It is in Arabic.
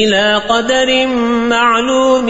إلى قدر معلوم